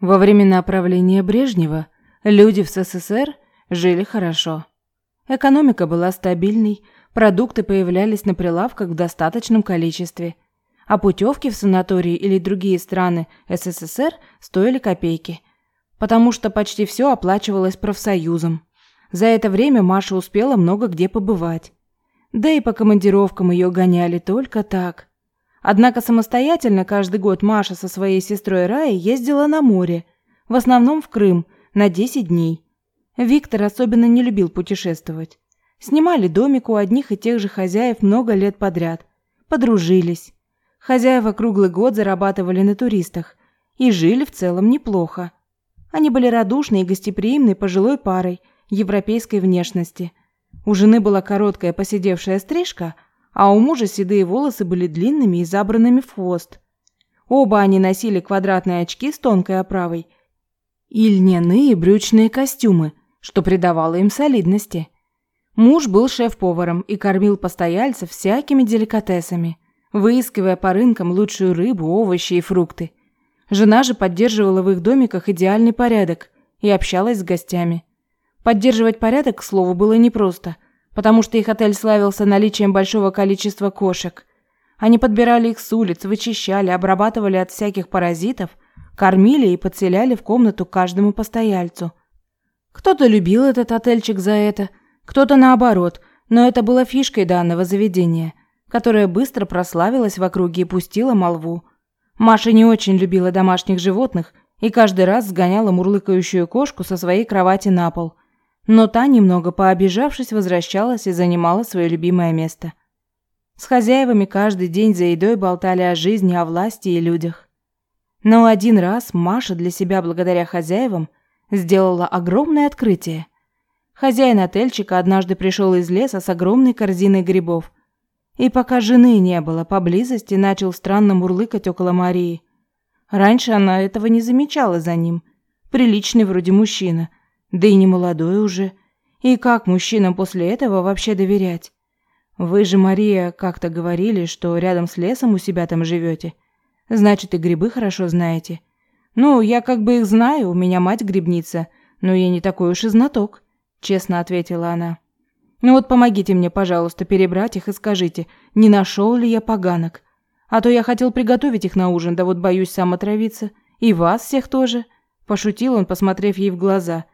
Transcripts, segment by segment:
Во времена правления Брежнева люди в СССР жили хорошо. Экономика была стабильной, продукты появлялись на прилавках в достаточном количестве, а путевки в санатории или другие страны СССР стоили копейки, потому что почти все оплачивалось профсоюзом. За это время Маша успела много где побывать. Да и по командировкам ее гоняли только так. Однако самостоятельно каждый год Маша со своей сестрой Раей ездила на море, в основном в Крым, на 10 дней. Виктор особенно не любил путешествовать. Снимали домик у одних и тех же хозяев много лет подряд. Подружились. Хозяева круглый год зарабатывали на туристах и жили в целом неплохо. Они были радушной и гостеприимной пожилой парой европейской внешности – у жены была короткая поседевшая стрижка, а у мужа седые волосы были длинными и забранными в хвост. Оба они носили квадратные очки с тонкой оправой и льняные брючные костюмы, что придавало им солидности. Муж был шеф-поваром и кормил постояльцев всякими деликатесами, выискивая по рынкам лучшую рыбу, овощи и фрукты. Жена же поддерживала в их домиках идеальный порядок и общалась с гостями. Поддерживать порядок, к слову, было непросто, потому что их отель славился наличием большого количества кошек. Они подбирали их с улиц, вычищали, обрабатывали от всяких паразитов, кормили и подселяли в комнату каждому постояльцу. Кто-то любил этот отельчик за это, кто-то наоборот, но это было фишкой данного заведения, которое быстро прославилось в округе и пустило молву. Маша не очень любила домашних животных и каждый раз сгоняла мурлыкающую кошку со своей кровати на пол – но та, немного пообижавшись, возвращалась и занимала свое любимое место. С хозяевами каждый день за едой болтали о жизни, о власти и людях. Но один раз Маша для себя, благодаря хозяевам, сделала огромное открытие. Хозяин отельчика однажды пришел из леса с огромной корзиной грибов. И пока жены не было поблизости, начал странно мурлыкать около Марии. Раньше она этого не замечала за ним. Приличный вроде мужчина – да и не молодой уже. И как мужчинам после этого вообще доверять? Вы же, Мария, как-то говорили, что рядом с лесом у себя там живете. Значит, и грибы хорошо знаете. Ну, я как бы их знаю, у меня мать грибница, но я не такой уж и знаток, честно ответила она. Ну вот помогите мне, пожалуйста, перебрать их и скажите, не нашел ли я поганок. А то я хотел приготовить их на ужин, да вот боюсь сам отравиться. И вас всех тоже. Пошутил он, посмотрев ей в глаза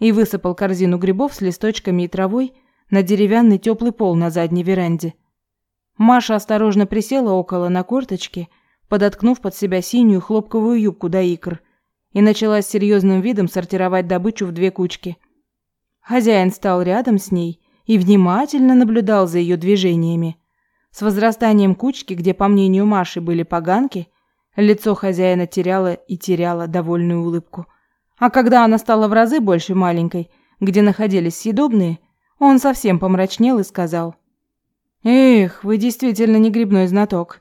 и высыпал корзину грибов с листочками и травой на деревянный теплый пол на задней веранде. Маша осторожно присела около на корточки, подоткнув под себя синюю хлопковую юбку до икр, и начала с серьезным видом сортировать добычу в две кучки. Хозяин стал рядом с ней и внимательно наблюдал за ее движениями. С возрастанием кучки, где, по мнению Маши, были поганки, лицо хозяина теряло и теряло довольную улыбку – а когда она стала в разы больше маленькой, где находились съедобные, он совсем помрачнел и сказал. «Эх, вы действительно не грибной знаток».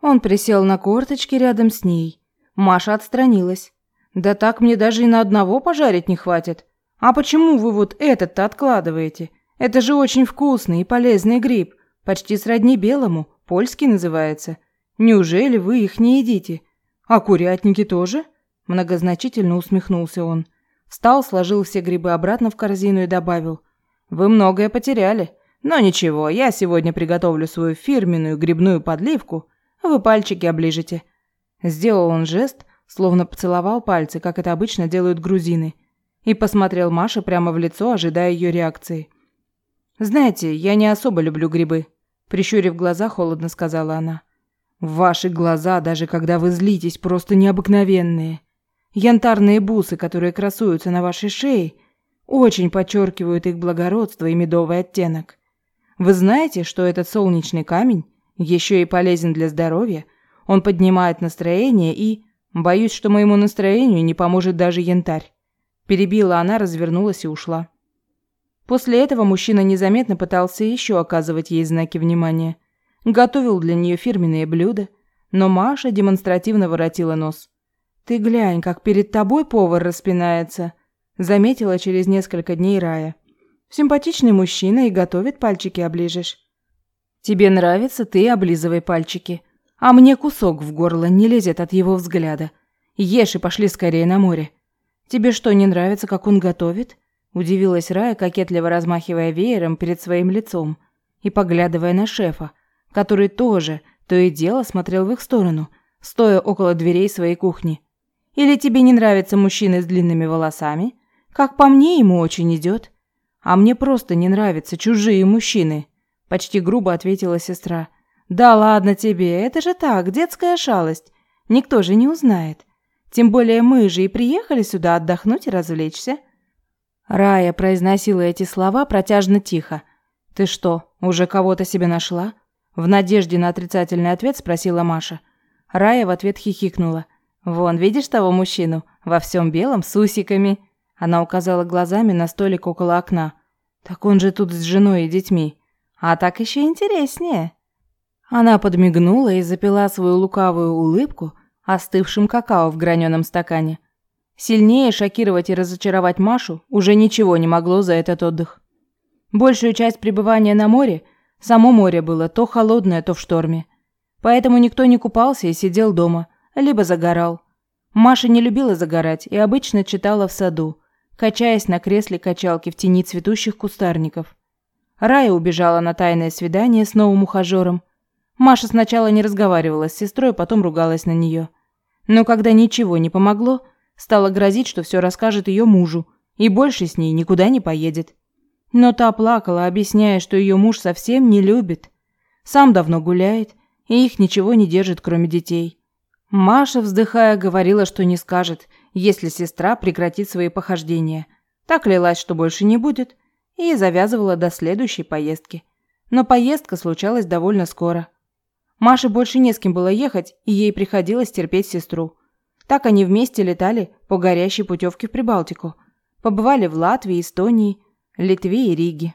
Он присел на корточки рядом с ней. Маша отстранилась. «Да так мне даже и на одного пожарить не хватит. А почему вы вот этот-то откладываете? Это же очень вкусный и полезный гриб, почти сродни белому, польский называется. Неужели вы их не едите? А курятники тоже?» Многозначительно усмехнулся он. Встал, сложил все грибы обратно в корзину и добавил. «Вы многое потеряли. Но ничего, я сегодня приготовлю свою фирменную грибную подливку. Вы пальчики оближете». Сделал он жест, словно поцеловал пальцы, как это обычно делают грузины, и посмотрел Маше прямо в лицо, ожидая ее реакции. «Знаете, я не особо люблю грибы», – прищурив глаза, холодно сказала она. «Ваши глаза, даже когда вы злитесь, просто необыкновенные. Янтарные бусы, которые красуются на вашей шее, очень подчеркивают их благородство и медовый оттенок. Вы знаете, что этот солнечный камень еще и полезен для здоровья? Он поднимает настроение и... Боюсь, что моему настроению не поможет даже янтарь. Перебила она, развернулась и ушла. После этого мужчина незаметно пытался еще оказывать ей знаки внимания. Готовил для нее фирменные блюда, но Маша демонстративно воротила нос. «Ты глянь, как перед тобой повар распинается», – заметила через несколько дней Рая. «Симпатичный мужчина и готовит, пальчики оближешь». «Тебе нравится, ты облизывай пальчики, а мне кусок в горло не лезет от его взгляда. Ешь и пошли скорее на море. Тебе что, не нравится, как он готовит? Удивилась Рая, кокетливо размахивая веером перед своим лицом и поглядывая на шефа, который тоже то и дело смотрел в их сторону, стоя около дверей своей кухни. Или тебе не нравятся мужчины с длинными волосами? Как по мне, ему очень идет. А мне просто не нравятся чужие мужчины, почти грубо ответила сестра. Да ладно тебе, это же так, детская шалость. Никто же не узнает. Тем более мы же и приехали сюда отдохнуть и развлечься. Рая произносила эти слова протяжно тихо. Ты что, уже кого-то себе нашла? В надежде на отрицательный ответ спросила Маша. Рая в ответ хихикнула. Вон, видишь того мужчину во всем белом с усиками? Она указала глазами на столик около окна. Так он же тут с женой и детьми. А так еще интереснее. Она подмигнула и запила свою лукавую улыбку остывшим какао в граненом стакане. Сильнее шокировать и разочаровать Машу уже ничего не могло за этот отдых. Большую часть пребывания на море само море было то холодное, то в шторме. Поэтому никто не купался и сидел дома, либо загорал. Маша не любила загорать и обычно читала в саду, качаясь на кресле качалки в тени цветущих кустарников. Рая убежала на тайное свидание с новым ухажером, Маша сначала не разговаривала с сестрой, потом ругалась на нее. Но когда ничего не помогло, стала грозить, что все расскажет ее мужу, и больше с ней никуда не поедет. Но та плакала, объясняя, что ее муж совсем не любит. Сам давно гуляет, и их ничего не держит, кроме детей. Маша, вздыхая, говорила, что не скажет, если сестра прекратит свои похождения. Так лилась, что больше не будет, и завязывала до следующей поездки. Но поездка случалась довольно скоро – Маше больше не с кем было ехать, и ей приходилось терпеть сестру. Так они вместе летали по горящей путевке в Прибалтику. Побывали в Латвии, Эстонии, Литве и Риге.